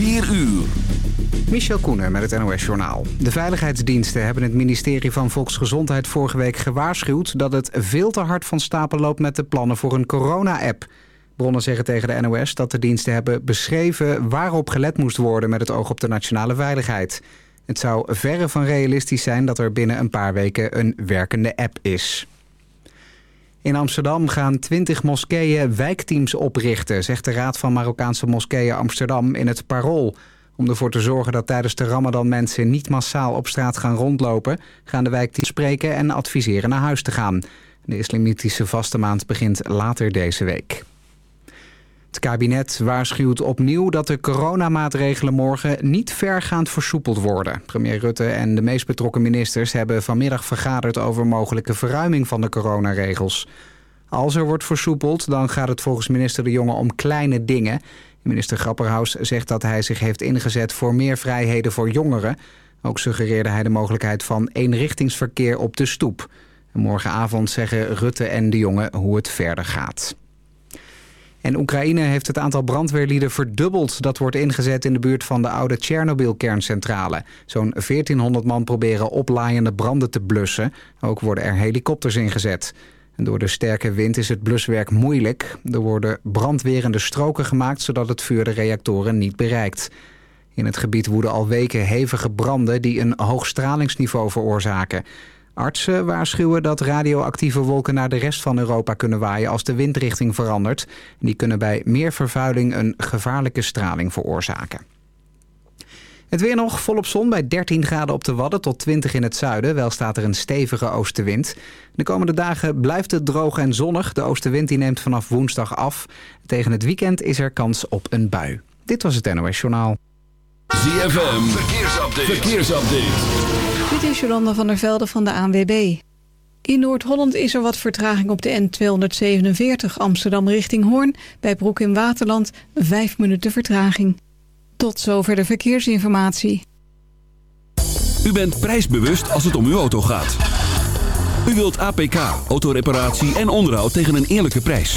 4 uur. Michel Koenen met het NOS-journaal. De veiligheidsdiensten hebben het ministerie van Volksgezondheid vorige week gewaarschuwd... dat het veel te hard van stapel loopt met de plannen voor een corona-app. Bronnen zeggen tegen de NOS dat de diensten hebben beschreven... waarop gelet moest worden met het oog op de nationale veiligheid. Het zou verre van realistisch zijn dat er binnen een paar weken een werkende app is. In Amsterdam gaan 20 moskeeën wijkteams oprichten... zegt de Raad van Marokkaanse Moskeeën Amsterdam in het Parool... Om ervoor te zorgen dat tijdens de ramadan mensen niet massaal op straat gaan rondlopen... gaan de wijkteams spreken en adviseren naar huis te gaan. De islamitische vaste maand begint later deze week. Het kabinet waarschuwt opnieuw dat de coronamaatregelen morgen niet vergaand versoepeld worden. Premier Rutte en de meest betrokken ministers hebben vanmiddag vergaderd over mogelijke verruiming van de coronaregels. Als er wordt versoepeld, dan gaat het volgens minister De Jonge om kleine dingen. Minister Grapperhaus zegt dat hij zich heeft ingezet voor meer vrijheden voor jongeren. Ook suggereerde hij de mogelijkheid van eenrichtingsverkeer op de stoep. morgenavond zeggen Rutte en De Jonge hoe het verder gaat. En Oekraïne heeft het aantal brandweerlieden verdubbeld. Dat wordt ingezet in de buurt van de oude Tsjernobyl-kerncentrale. Zo'n 1400 man proberen oplaaiende branden te blussen. Ook worden er helikopters ingezet. En door de sterke wind is het bluswerk moeilijk. Er worden brandwerende stroken gemaakt... zodat het vuur de reactoren niet bereikt. In het gebied woeden al weken hevige branden... die een hoog stralingsniveau veroorzaken. Artsen waarschuwen dat radioactieve wolken naar de rest van Europa kunnen waaien als de windrichting verandert. Die kunnen bij meer vervuiling een gevaarlijke straling veroorzaken. Het weer nog volop zon bij 13 graden op de Wadden tot 20 in het zuiden. Wel staat er een stevige oostenwind. De komende dagen blijft het droog en zonnig. De oostenwind die neemt vanaf woensdag af. Tegen het weekend is er kans op een bui. Dit was het NOS Journaal. ZFM, verkeersupdate. verkeersupdate. Dit is Jolanda van der Velde van de ANWB. In Noord-Holland is er wat vertraging op de N247 Amsterdam richting Hoorn. Bij Broek in Waterland 5 minuten vertraging. Tot zover de verkeersinformatie. U bent prijsbewust als het om uw auto gaat. U wilt APK, autoreparatie en onderhoud tegen een eerlijke prijs.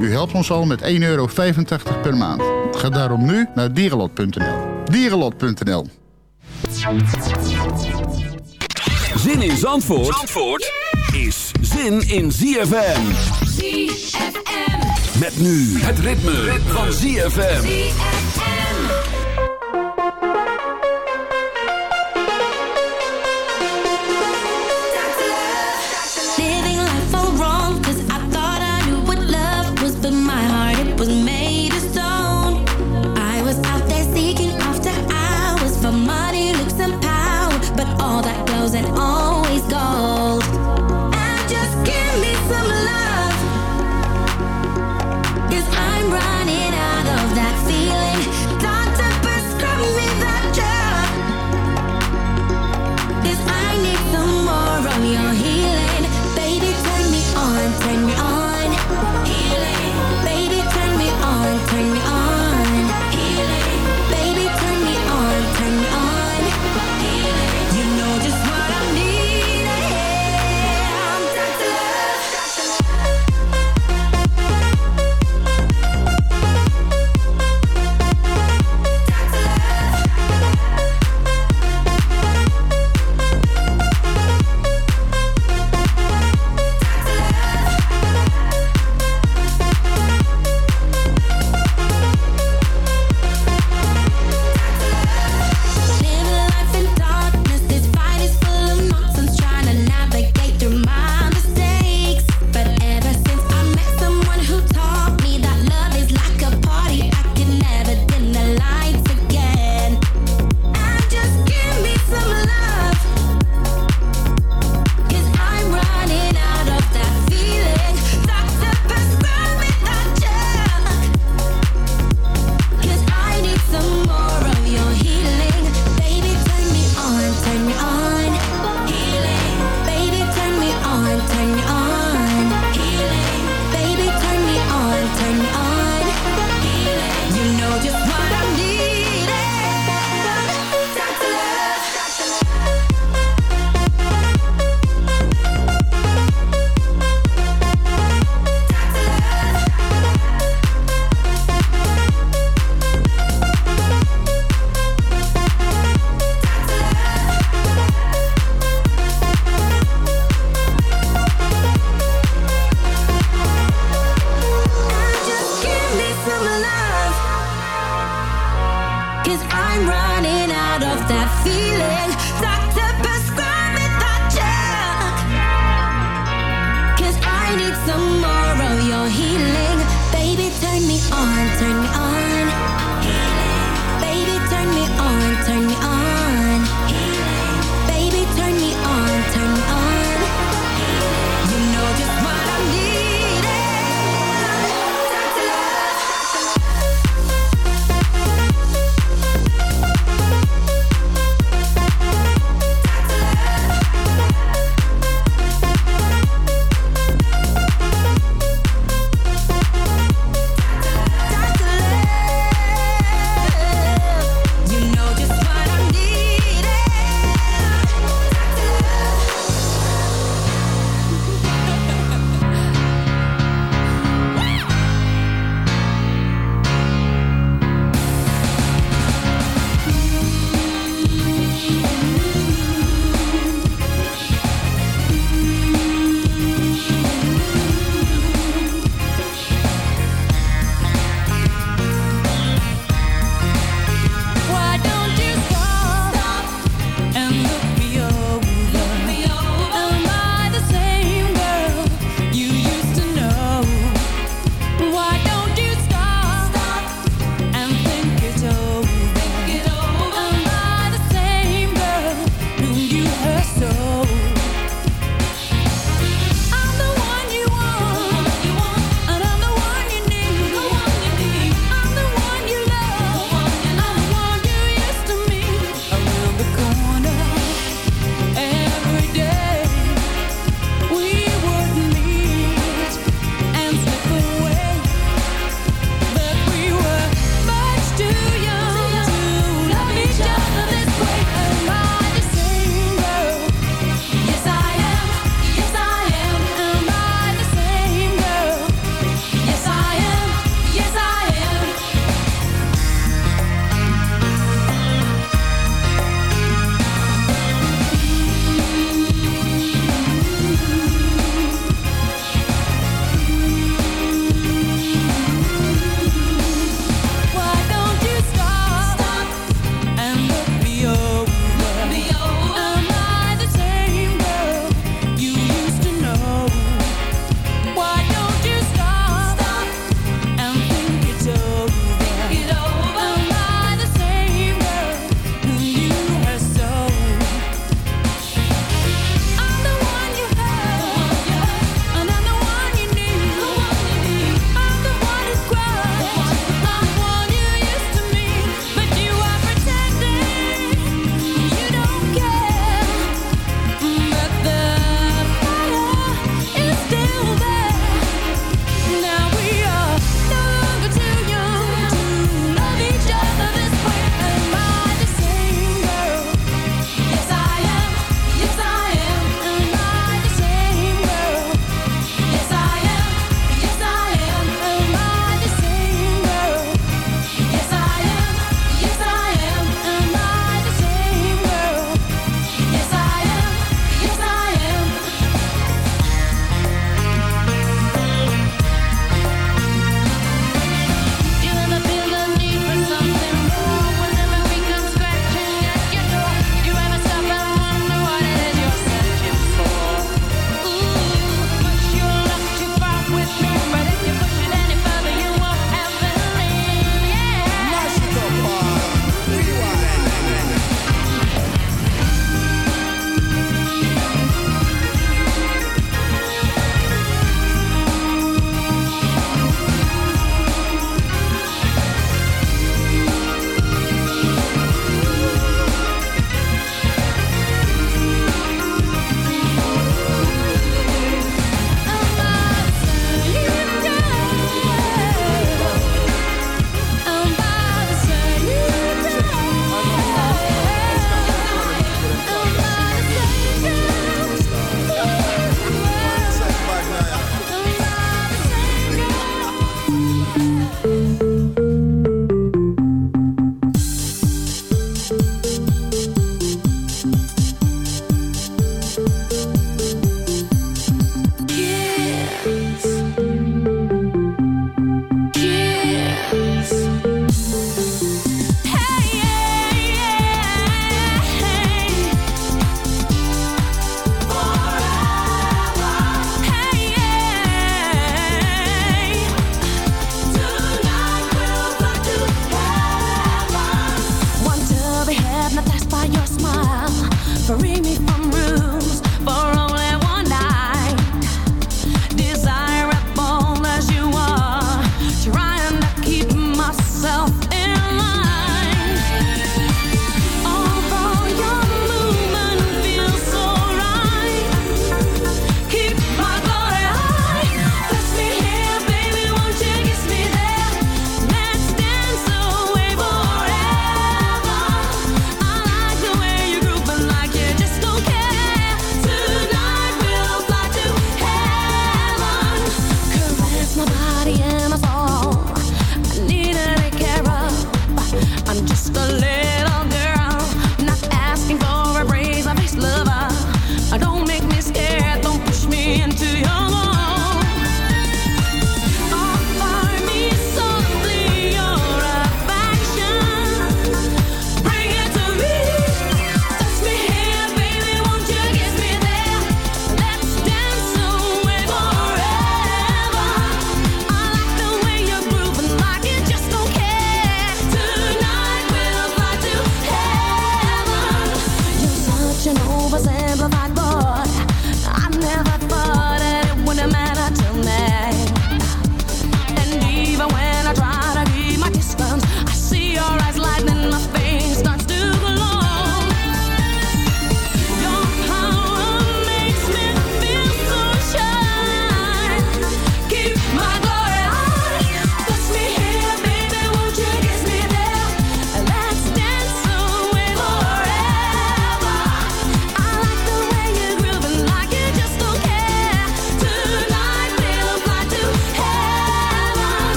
U helpt ons al met 1,85 euro per maand. Ga daarom nu naar dierenlot.nl. Dierenlot.nl Zin in Zandvoort, Zandvoort is zin in ZFM. ZFM. Met nu het ritme, van ZFM. Living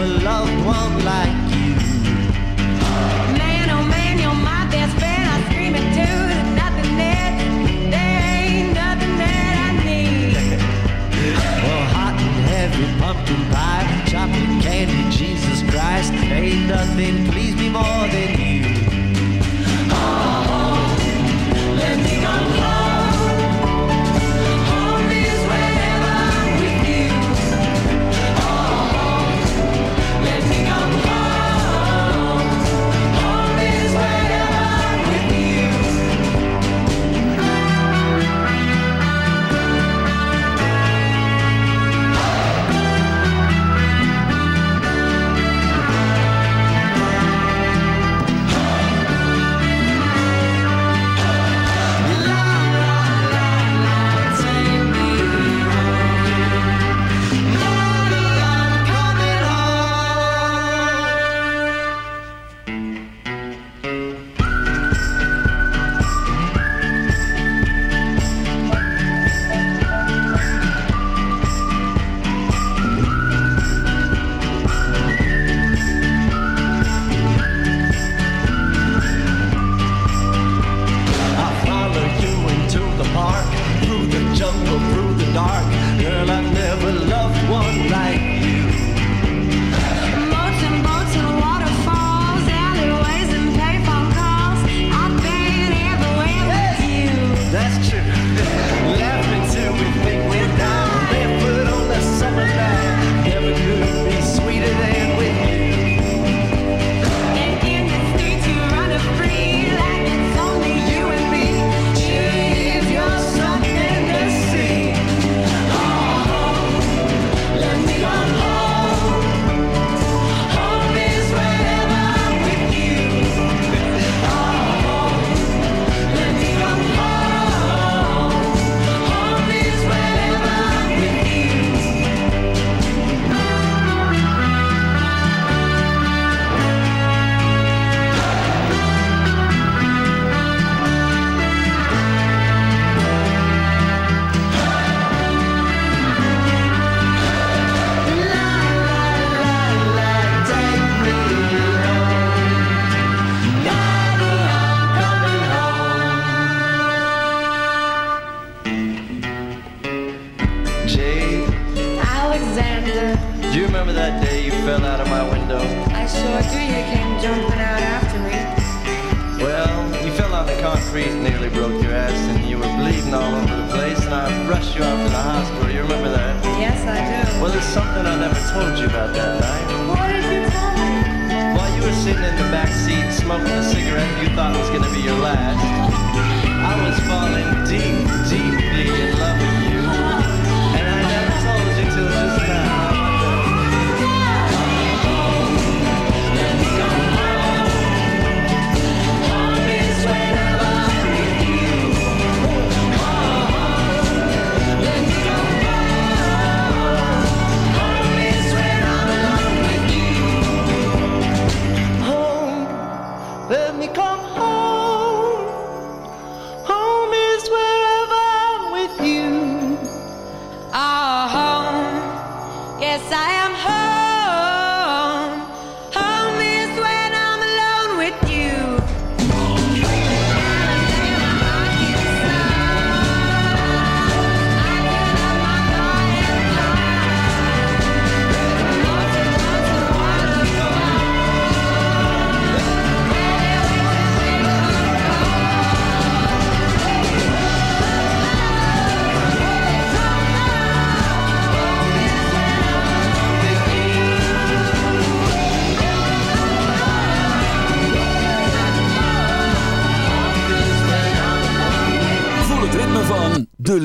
love.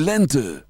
Lente.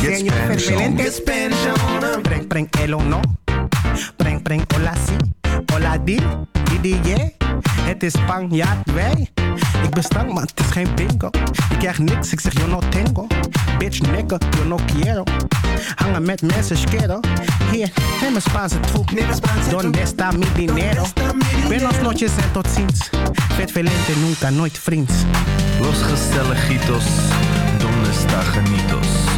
Get Spanish. Get on. Breng, breng, elo no. Breng, breng, hola si. Hola di, di di yeah. Het is Spanjaard, wij. Ik ben stank, maar het is geen bingo. Ik krijg niks, ik zeg yo no tengo. Bitch nigga, yo no quiero. Hangen met mensen, schero. Hier, neem een Spaanse troep. Donde está mi dinero? Buenos noches en tot ziens. Vet velente, nunca, nooit vriends. Los gezelligitos, donde está genitos?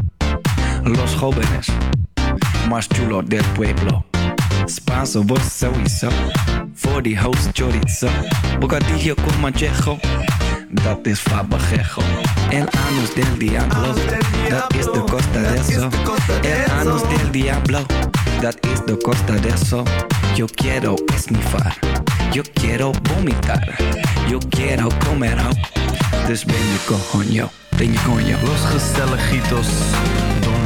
Los jóvenes más chulos del pueblo. Spanso, vos sowieso. Voor die host chorizo. Bocadillo con manchejo. Dat is fabajejo. El anus del diablo. Dat is de costa de eso. El anus del diablo. Dat is de costa de eso. Yo quiero esnifar. Yo quiero vomitar. Yo quiero comer. Dus ben je coño. Ben je coño. Los gezelligitos,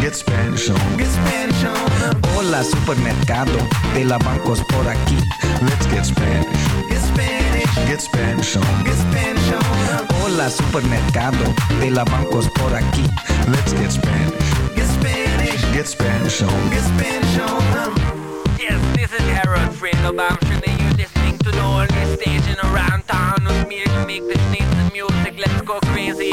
Get Spanish on. Get Spanish on. Hola supermercado de la bancos por aquí. Let's get Spanish. Get Spanish. Get Spanish on. Get Spanish on. Hola supermercado de la bancos por aquí. Let's get Spanish. Get Spanish. Get Spanish on. Get Spanish on. Yes, this is Harold Fredo Bamshin and you're listening to the only station around town with me to make the sneeze music. Let's go crazy.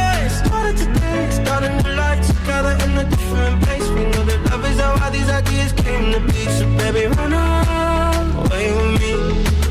today, starting the light together in a different place. We know that love is how all these ideas came to be. So baby, run away with me.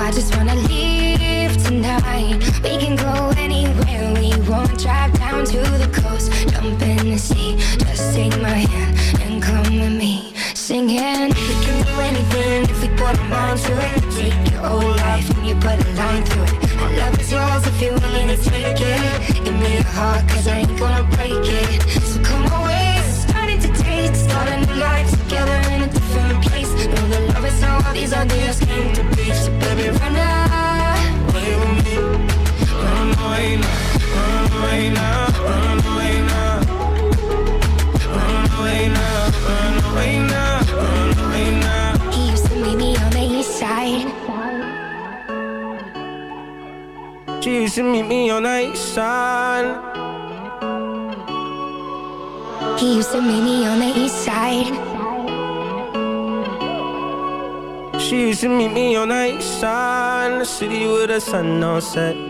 I just wanna leave tonight. We can go anywhere we want. Drive down to the coast, jump in the sea. Just take my hand and come with me. Singing, we can do anything if we put our mind to it. Take your whole life and you put a line through it. My love is yours if you're willing to take it. Give me a heart, cause I ain't gonna break it. So come away, starting to taste, starting a new life together in a different place. That love is how these ideas came to be. So baby, run away with me. Run away now, run away now, run away now. Run away now, run away now, run away now. He used to meet me on the east side. She used to meet me on the east side. He used to meet me on the east side. She used to meet me on the east side in the city with the sun on set.